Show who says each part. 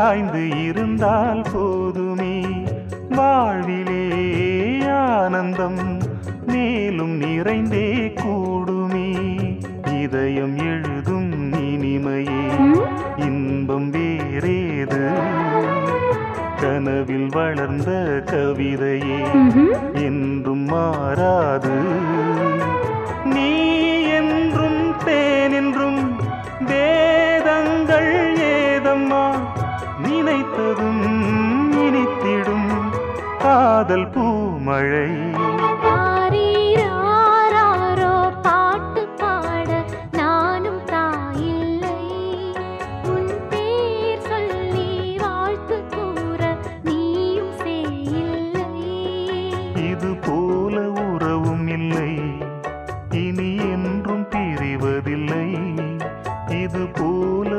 Speaker 1: சாய்ந்து இருந்தால் போதுமே. வாழ்விலே ஆனந்தம் மேலும் நிறைந்தே கூடுமே. இதயம் எழுதும் இனிமையே? இன்பம் வேறேது. கனவில் வளர்ந்த கவிதையே. என்றும் மாறாது. காதல் பூமழை. இது போல உறவும் இல்லை. இனி என்றும் பிரிவதில்லை. இது போல